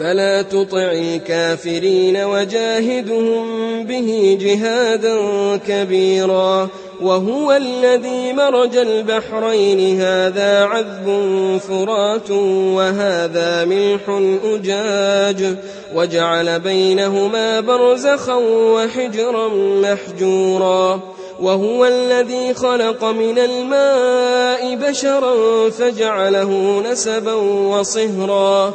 فلا تطع الكافرين وجاهدهم به جهادا كبيرا وهو الذي مرج البحرين. هذا عذب فرات وهذا ملح أجاج وجعل بينهما برزخا وحجرا محجورا وهو الذي خلق من الماء بشرا فجعله نسبا وصهرا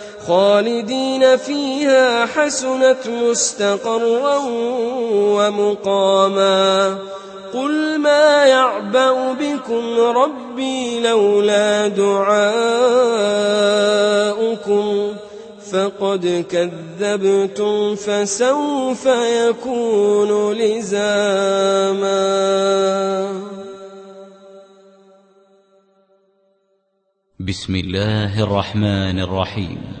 خالدين فيها حسنت مستقرا ومقاما. قل ما يعبأ بكم ربي لولا دعاؤكم فقد كذبتم فسوف يكون لزاما. بسم الله الرحمن الرحيم.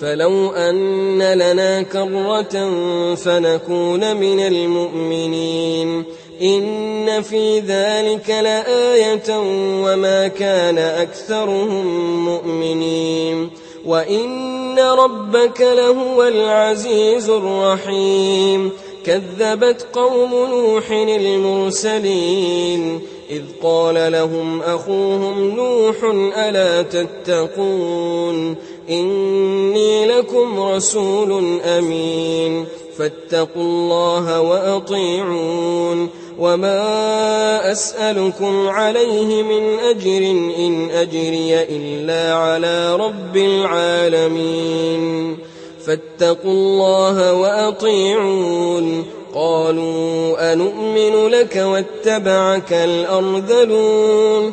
فلو أن لنا كرة فنكون من المؤمنين. إن في ذلك لآية وما كان أكثرهم مؤمنين. وإن ربك لهو العزيز الرحيم. كذبت قوم نوح المرسلين. إذ قال لهم أخوهم نوح ألا تتقون؟ إني لكم رسول أمين. فاتقوا الله وأطيعون. وما أسألكم عليه من أجر إن أجري إلا على رب العالمين. فاتقوا الله وأطيعون. قالوا أنؤمن لك واتبعك الأرذلون.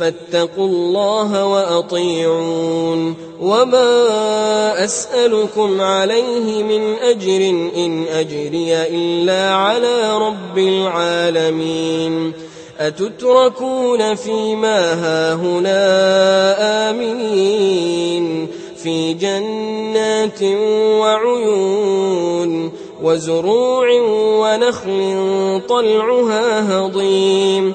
فاتقوا الله وأطيعون وما أسألكم عليه من أجر إن أجري إلا على رب العالمين أتتركون فيما هاهنا آمنين في جنات وعيون وزروع ونخل طلعها هضيم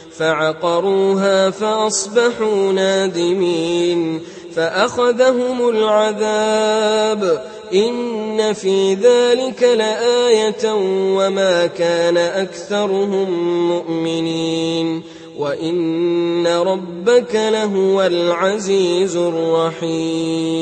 فعقروها فأصبحوا نادمين فأخذهم العذاب إن في ذلك لآية وما كان أكثرهم مؤمنين وإن ربك لهو العزيز الرحيم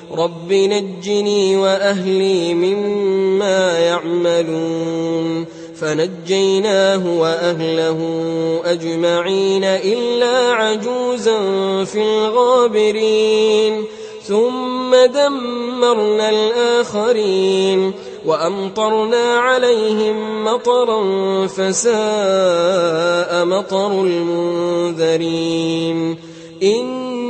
رب نجني وأهلي مما يعملون فنجيناه وأهله أجمعين إلا عجوزا في الغابرين ثم دمرنا الآخرين وأمطرنا عليهم مطرا فساء مطر المنذرين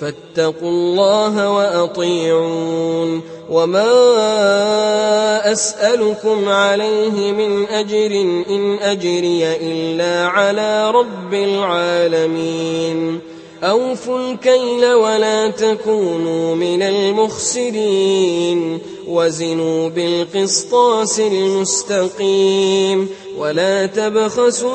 فاتقوا الله وأطيعون وما أسألكم عليه من أجر إن أجري إلا على رب العالمين أوفوا الكيل ولا تكونوا من المخسرين وزنوا بالقسطاس المستقيم ولا تبخسوا